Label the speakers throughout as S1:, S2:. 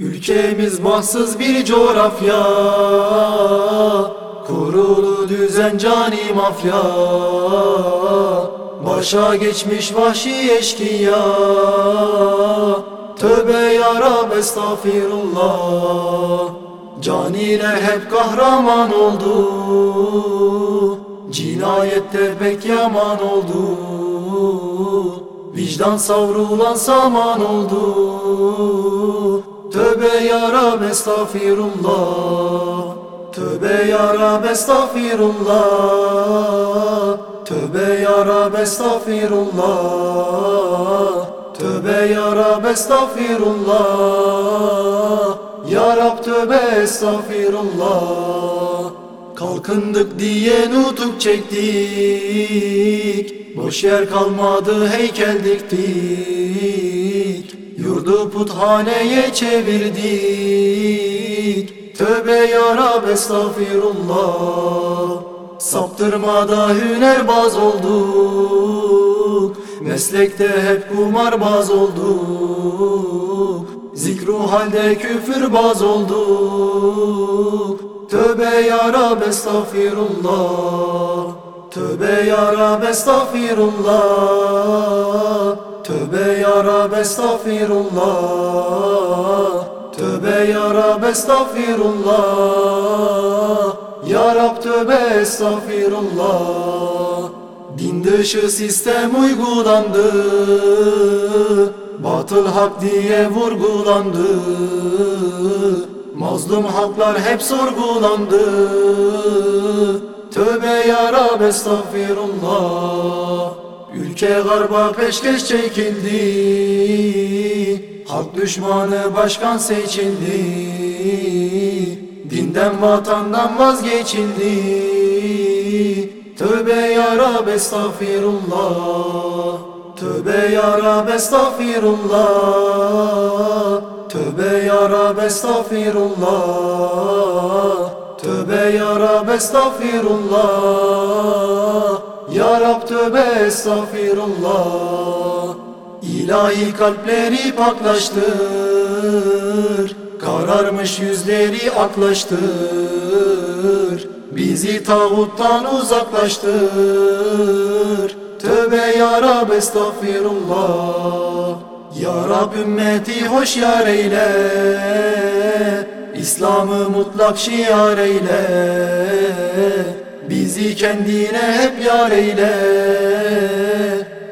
S1: Ülkemiz bahtsız bir coğrafya. Kurulu düzen cani mafya. Başa geçmiş vahşi eşkıya. Tövbe yarab estağfirullah. Caniler hep kahraman oldu. Cinayetler pek yaman oldu. Vicdan savrulan saman oldu Tövbe yarab estağfirullah. Tövbe yarab estağfirullah. Tövbe yarab estağfirullah. Tövbe yarab estağfirullah. Ya Rab tövbe estağfirullah. Kalkındık diye nutuk çektik. Boş yer kalmadı heykel diktik Yurdu puthaneye çevirdik. Tövbe yarab estağfirullah. Saptırmada hünerbaz olduk. Meslekte hep kumarbaz olduk. Zikru halde küfürbaz olduk. Tövbe yarab estağfirullah. Tövbe yarab estağfirullah Tövbe yarab estağfirullah. Tövbe yarab estağfirullah. Ya Rab tövbe estağfirullah. Din dışı sistem uygulandı. Batıl hak diye vurgulandı. Mazlum halklar hep sorgulandı. Tövbe yarab estağfirullah Ülke garba peşkeş çekildi. Halk düşmanı başkan seçildi. Dinden vatandan vazgeçildi. Tövbe yarab estağfirullah. Tövbe yarab estağfirullah. Tövbe yarab estağfirullah. Tövbe yarab estağfirullah Ya Rab tövbe estağfirullah. İlahi kalpleri paklaştır. Kararmış yüzleri aklaştır. Bizi tağuttan uzaklaştır. Tövbe ya Rab estağfirullah. Ya Rab ümmeti hoş yar eyle. İslam'ı mutlak şiar eyle Bizi kendine hep yar eyle.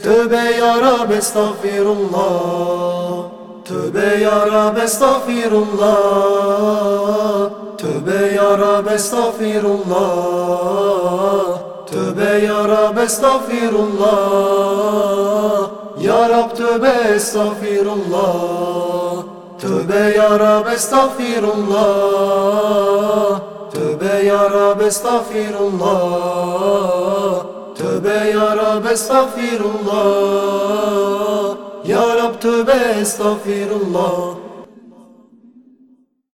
S1: Tövbe ya Rab estağfirullah. Tövbe ya Rab estağfirullah. Tövbe ya Rab estağfirullah. Tövbe ya Rab estağfirullah. Ya Rab tövbe estağfirullah. Tövbe ya Rab estağfirullah Tövbe ya Rab estağfirullah. Tövbe ya Rab estağfirullah. Ya Rab tövbe estağfirullah